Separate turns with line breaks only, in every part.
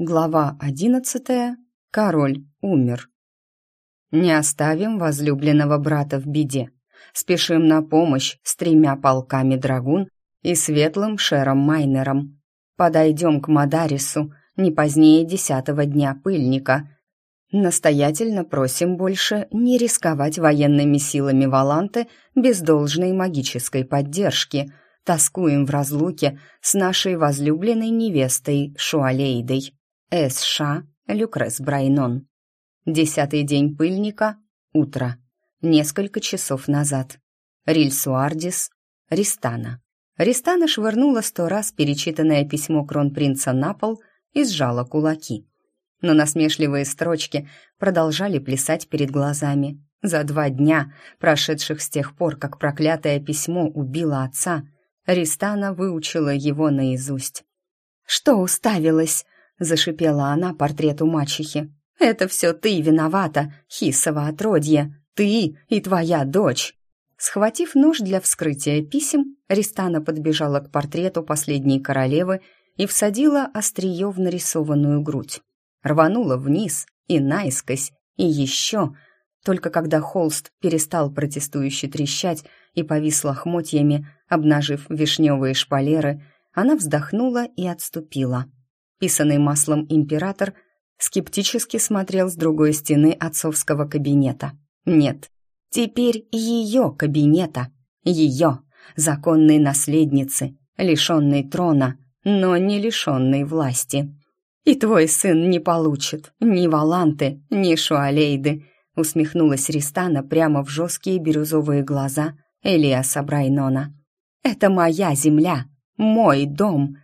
Глава одиннадцатая. Король умер. Не оставим возлюбленного брата в беде. Спешим на помощь с тремя полками драгун и светлым Шером Майнером. Подойдем к Мадарису не позднее десятого дня пыльника. Настоятельно просим больше не рисковать военными силами Валанты без должной магической поддержки. Тоскуем в разлуке с нашей возлюбленной невестой Шуалейдой. С.Ш. Люкрес Брайнон. Десятый день пыльника. Утро. Несколько часов назад. Рильсуардис. Ристана. Ристана швырнула сто раз перечитанное письмо кронпринца на пол и сжала кулаки. Но насмешливые строчки продолжали плясать перед глазами. За два дня, прошедших с тех пор, как проклятое письмо убило отца, Ристана выучила его наизусть. «Что уставилась?» Зашипела она портрету мачехи. «Это все ты виновата, хисово отродье, ты и твоя дочь!» Схватив нож для вскрытия писем, Ристана подбежала к портрету последней королевы и всадила острие в нарисованную грудь. Рванула вниз и наискось, и еще. Только когда холст перестал протестующе трещать и повис лохмотьями, обнажив вишневые шпалеры, она вздохнула и отступила писанный маслом император, скептически смотрел с другой стены отцовского кабинета. Нет, теперь ее кабинета, ее, законной наследницы, лишенной трона, но не лишенной власти. «И твой сын не получит ни Валанты, ни Шуалейды», усмехнулась Ристана прямо в жесткие бирюзовые глаза Элиаса Брайнона. «Это моя земля, мой дом».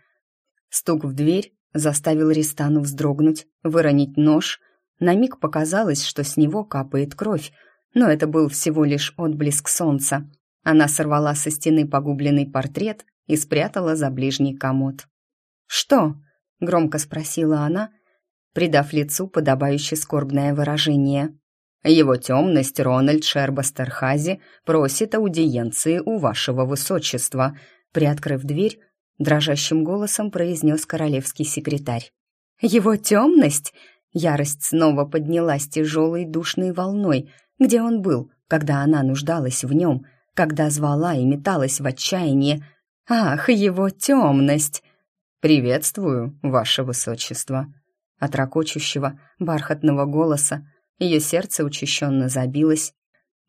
Стук в дверь заставил Ристану вздрогнуть, выронить нож. На миг показалось, что с него капает кровь, но это был всего лишь отблеск солнца. Она сорвала со стены погубленный портрет и спрятала за ближний комод. «Что?» — громко спросила она, придав лицу подобающее скорбное выражение. «Его темность Рональд Шербастерхази просит аудиенции у вашего высочества», приоткрыв дверь, дрожащим голосом произнес королевский секретарь. «Его темность?» Ярость снова поднялась тяжелой душной волной, где он был, когда она нуждалась в нем, когда звала и металась в отчаянии. «Ах, его темность!» «Приветствую, ваше высочество!» От ракочущего, бархатного голоса ее сердце учащенно забилось,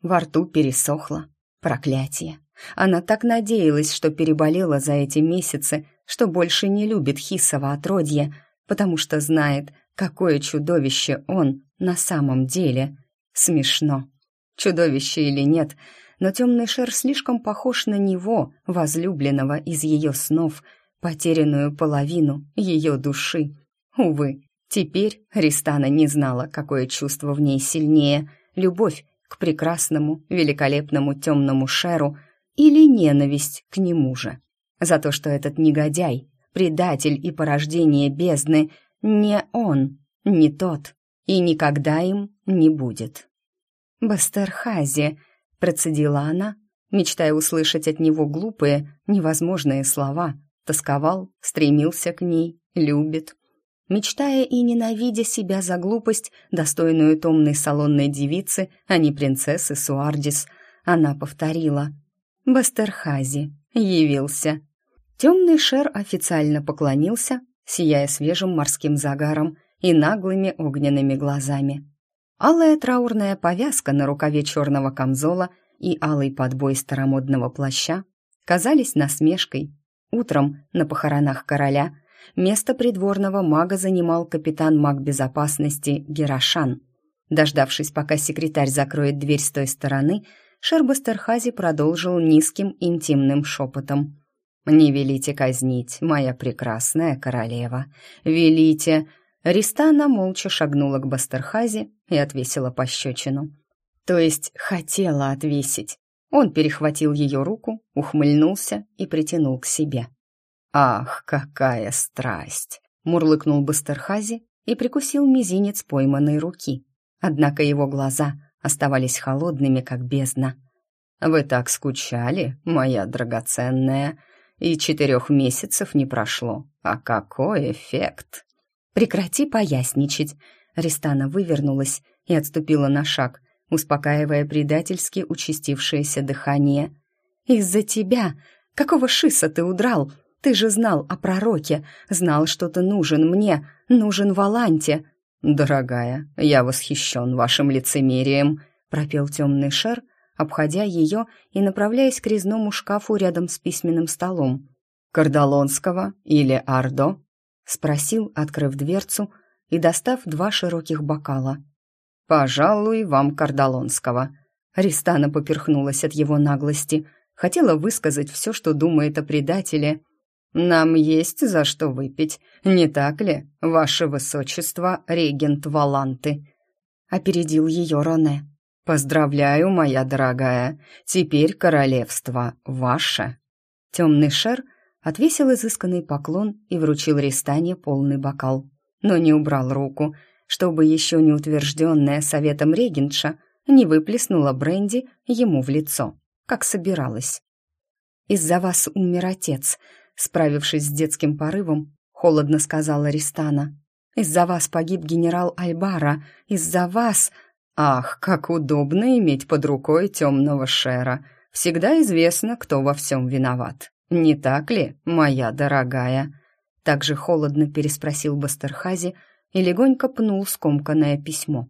во рту пересохло. Проклятие! Она так надеялась, что переболела за эти месяцы, что больше не любит Хисова отродье, потому что знает, какое чудовище он на самом деле. Смешно. Чудовище или нет, но темный шер слишком похож на него, возлюбленного из ее снов, потерянную половину ее души. Увы, теперь Ристана не знала, какое чувство в ней сильнее — любовь к прекрасному, великолепному темному шеру — или ненависть к нему же. За то, что этот негодяй, предатель и порождение бездны, не он, не тот, и никогда им не будет. «Бастерхази», — процедила она, мечтая услышать от него глупые, невозможные слова, тосковал, стремился к ней, любит. Мечтая и ненавидя себя за глупость, достойную томной салонной девицы, а не принцессы Суардис, она повторила — Бастерхази явился. Темный шер официально поклонился, сияя свежим морским загаром и наглыми огненными глазами. Алая траурная повязка на рукаве черного камзола и алый подбой старомодного плаща казались насмешкой. Утром на похоронах короля место придворного мага занимал капитан маг безопасности Герашан. Дождавшись, пока секретарь закроет дверь с той стороны, Шербастерхази продолжил низким интимным шепотом. «Не велите казнить, моя прекрасная королева. Велите...» Ристана молча шагнула к Бастерхази и отвесила пощечину. То есть хотела отвесить. Он перехватил ее руку, ухмыльнулся и притянул к себе. «Ах, какая страсть!» — мурлыкнул Бастерхази и прикусил мизинец пойманной руки. Однако его глаза оставались холодными, как бездна. «Вы так скучали, моя драгоценная, и четырех месяцев не прошло. А какой эффект!» прекрати поясничать!» Ристана вывернулась и отступила на шаг, успокаивая предательски участившееся дыхание. «Из-за тебя! Какого шиса ты удрал? Ты же знал о пророке, знал, что ты нужен мне, нужен Валанте!» «Дорогая, я восхищен вашим лицемерием», — пропел темный шер, обходя ее и направляясь к резному шкафу рядом с письменным столом. «Кардалонского или Ардо?» — спросил, открыв дверцу и достав два широких бокала. «Пожалуй, вам Кардалонского». Ристана поперхнулась от его наглости, хотела высказать все, что думает о предателе. «Нам есть за что выпить, не так ли, ваше высочество, регент Валанты?» Опередил ее Роне. «Поздравляю, моя дорогая, теперь королевство ваше». Темный шер отвесил изысканный поклон и вручил Ристане полный бокал, но не убрал руку, чтобы еще не утвержденная советом регентша не выплеснула бренди ему в лицо, как собиралась. «Из-за вас умер отец», справившись с детским порывом, холодно сказала Ристана. «Из-за вас погиб генерал Альбара, из-за вас...» «Ах, как удобно иметь под рукой темного шера! Всегда известно, кто во всем виноват. Не так ли, моя дорогая?» Также холодно переспросил Бастерхази, и легонько пнул скомканное письмо.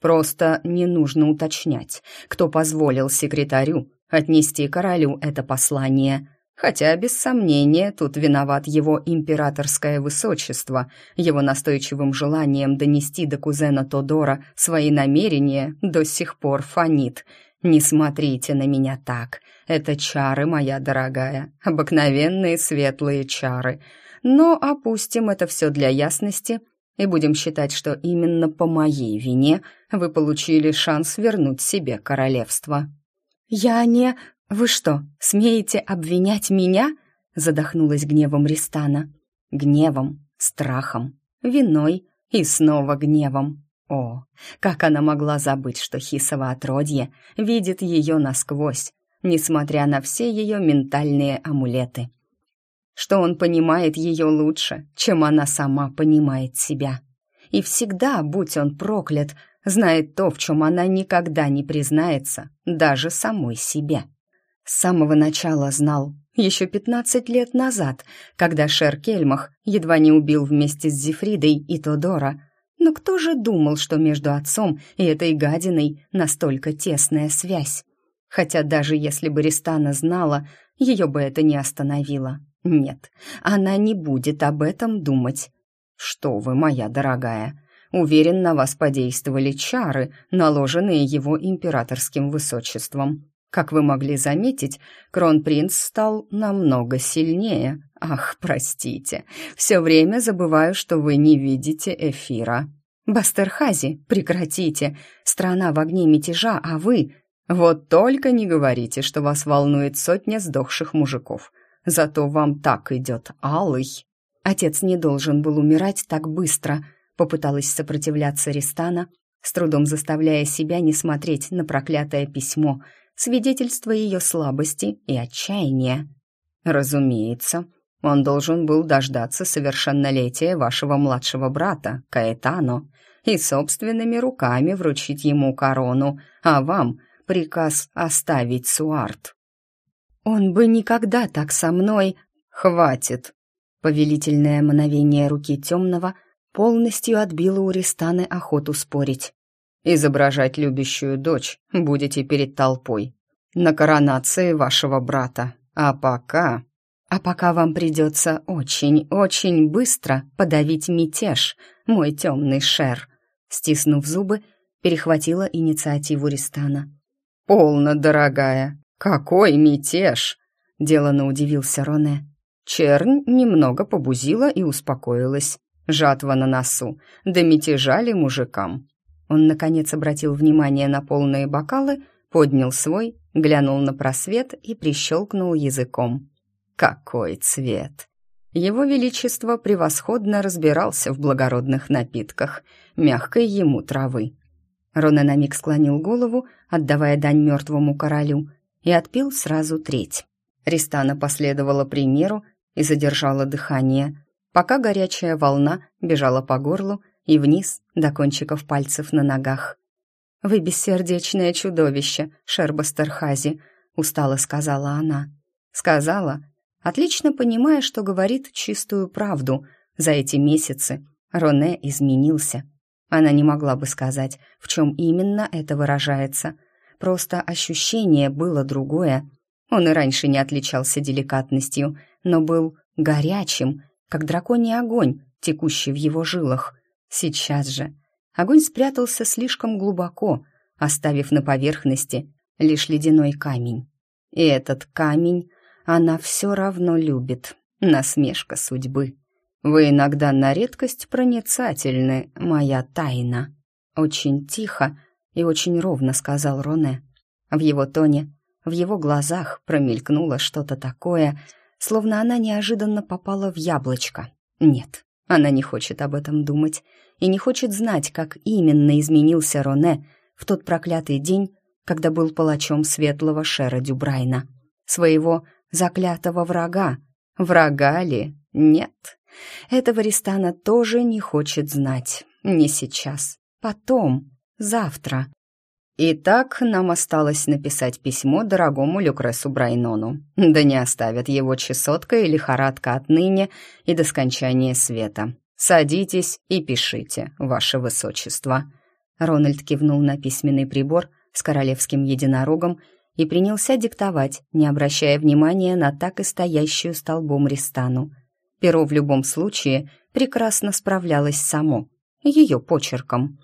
Просто не нужно уточнять, кто позволил секретарю отнести королю это послание. Хотя, без сомнения, тут виноват его императорское высочество, его настойчивым желанием донести до кузена Тодора свои намерения до сих пор фонит. «Не смотрите на меня так. Это чары, моя дорогая, обыкновенные светлые чары. Но опустим это все для ясности и будем считать, что именно по моей вине вы получили шанс вернуть себе королевство». «Я не... Вы что, смеете обвинять меня?» задохнулась гневом Ристана. Гневом, страхом, виной и снова гневом. О, как она могла забыть, что Хисово отродье видит ее насквозь, несмотря на все ее ментальные амулеты что он понимает ее лучше, чем она сама понимает себя. И всегда, будь он проклят, знает то, в чем она никогда не признается, даже самой себе. С самого начала знал, еще пятнадцать лет назад, когда Шер Кельмах едва не убил вместе с Зефридой и Тодора. Но кто же думал, что между отцом и этой гадиной настолько тесная связь? Хотя даже если бы Ристана знала, ее бы это не остановило. Нет, она не будет об этом думать. Что вы, моя дорогая, уверен, на вас подействовали чары, наложенные его императорским высочеством. Как вы могли заметить, кронпринц стал намного сильнее. Ах, простите, все время забываю, что вы не видите эфира. Бастерхази, прекратите. Страна в огне мятежа, а вы... Вот только не говорите, что вас волнует сотня сдохших мужиков. Зато вам так идет, алый». Отец не должен был умирать так быстро, попыталась сопротивляться Ристана, с трудом заставляя себя не смотреть на проклятое письмо, свидетельство ее слабости и отчаяния. «Разумеется, он должен был дождаться совершеннолетия вашего младшего брата, Каэтано, и собственными руками вручить ему корону, а вам приказ оставить Суарт. «Он бы никогда так со мной...» «Хватит!» Повелительное мановение руки темного полностью отбило у Ристаны охоту спорить. «Изображать любящую дочь будете перед толпой. На коронации вашего брата. А пока...» «А пока вам придется очень-очень быстро подавить мятеж, мой темный шер», стиснув зубы, перехватила инициативу Ристана. «Полно, дорогая, «Какой мятеж!» — делано удивился Роне. Чернь немного побузила и успокоилась. Жатва на носу, да мятежа ли мужикам? Он, наконец, обратил внимание на полные бокалы, поднял свой, глянул на просвет и прищелкнул языком. «Какой цвет!» Его Величество превосходно разбирался в благородных напитках, мягкой ему травы. Роне на миг склонил голову, отдавая дань мертвому королю, и отпил сразу треть. Ристана последовала примеру и задержала дыхание. пока горячая волна бежала по горлу и вниз до кончиков пальцев на ногах. «Вы бессердечное чудовище, Шербастерхази», — устало сказала она. Сказала, отлично понимая, что говорит чистую правду. За эти месяцы Роне изменился. Она не могла бы сказать, в чем именно это выражается. Просто ощущение было другое. Он и раньше не отличался деликатностью, но был горячим, как драконий огонь, текущий в его жилах. Сейчас же огонь спрятался слишком глубоко, оставив на поверхности лишь ледяной камень. И этот камень она все равно любит. Насмешка судьбы. Вы иногда на редкость проницательны, моя тайна. Очень тихо и очень ровно сказал Роне. В его тоне, в его глазах промелькнуло что-то такое, словно она неожиданно попала в яблочко. Нет, она не хочет об этом думать и не хочет знать, как именно изменился Роне в тот проклятый день, когда был палачом светлого Шера Дюбрайна, своего заклятого врага. Врага ли? Нет. Этого Ристана тоже не хочет знать. Не сейчас. Потом. Завтра. Итак, нам осталось написать письмо дорогому Люкресу Брайнону. Да не оставят его чесотка и лихорадка отныне и до скончания света. Садитесь и пишите, ваше высочество». Рональд кивнул на письменный прибор с королевским единорогом и принялся диктовать, не обращая внимания на так и стоящую столбом Ристану. Перо в любом случае прекрасно справлялось само, ее почерком.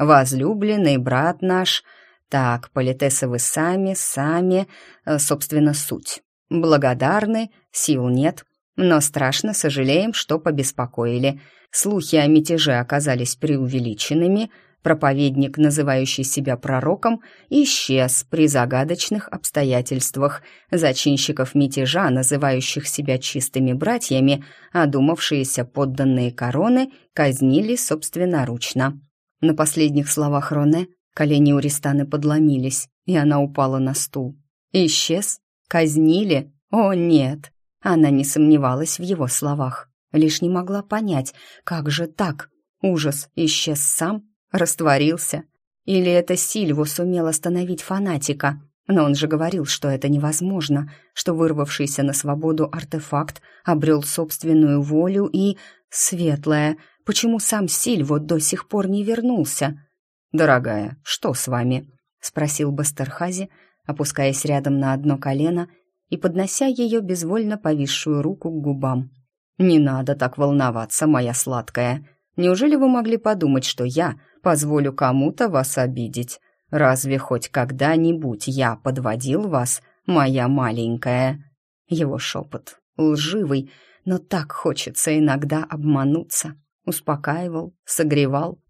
«Возлюбленный брат наш...» Так, политесы вы сами, сами, э, собственно, суть. Благодарны, сил нет, но страшно сожалеем, что побеспокоили. Слухи о мятеже оказались преувеличенными, проповедник, называющий себя пророком, исчез при загадочных обстоятельствах. Зачинщиков мятежа, называющих себя чистыми братьями, одумавшиеся подданные короны, казнили собственноручно. На последних словах Роне колени у Ристаны подломились, и она упала на стул. «Исчез? Казнили? О, нет!» Она не сомневалась в его словах, лишь не могла понять, как же так? Ужас исчез сам, растворился. Или это Сильву сумел остановить фанатика? Но он же говорил, что это невозможно, что вырвавшийся на свободу артефакт обрел собственную волю и... Светлая, почему сам Сильво до сих пор не вернулся? «Дорогая, что с вами?» — спросил Бастерхази, опускаясь рядом на одно колено и поднося ее безвольно повисшую руку к губам. «Не надо так волноваться, моя сладкая. Неужели вы могли подумать, что я позволю кому-то вас обидеть? Разве хоть когда-нибудь я подводил вас, моя маленькая?» Его шепот, лживый, но так хочется иногда обмануться успокаивал, согревал,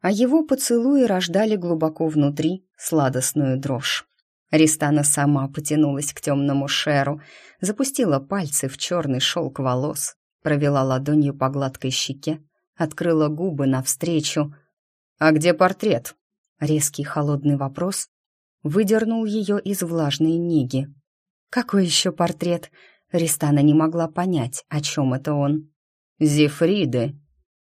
а его поцелуи рождали глубоко внутри сладостную дрожь. Ристана сама потянулась к темному шеру, запустила пальцы в черный шелк волос, провела ладонью по гладкой щеке, открыла губы навстречу. «А где портрет?» Резкий холодный вопрос выдернул ее из влажной ниги. «Какой еще портрет?» Ристана не могла понять, о чем это он. «Зефриды»,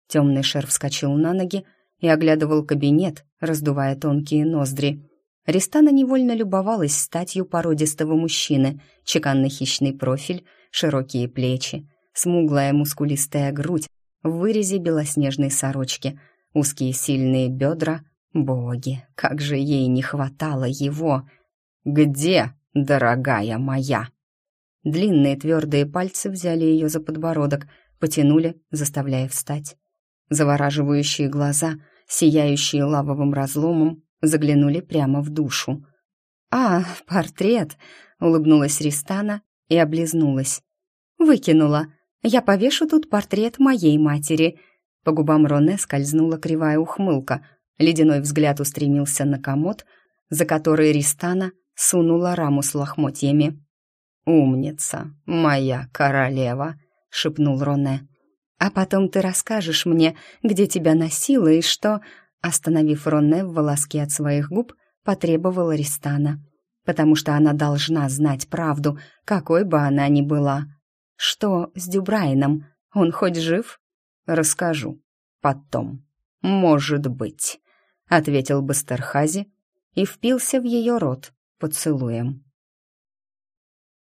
Темный шер вскочил на ноги и оглядывал кабинет, раздувая тонкие ноздри. Ристана невольно любовалась статью породистого мужчины, чеканный хищный профиль, широкие плечи, смуглая мускулистая грудь в вырезе белоснежной сорочки, узкие сильные бедра. Боги, как же ей не хватало его! «Где, дорогая моя?» Длинные твердые пальцы взяли ее за подбородок, потянули, заставляя встать. Завораживающие глаза, сияющие лавовым разломом, заглянули прямо в душу. «А, портрет!» — улыбнулась Ристана и облизнулась. «Выкинула. Я повешу тут портрет моей матери». По губам Роне скользнула кривая ухмылка. Ледяной взгляд устремился на комод, за который Ристана сунула раму с лохмотьями. «Умница, моя королева!» — шепнул Роне. А потом ты расскажешь мне, где тебя носило и что...» Остановив Ронне в волоске от своих губ, потребовала Ристана. Потому что она должна знать правду, какой бы она ни была. «Что с Дюбрайном? Он хоть жив? Расскажу. Потом. Может быть, ответил Бастерхази и впился в ее рот поцелуем.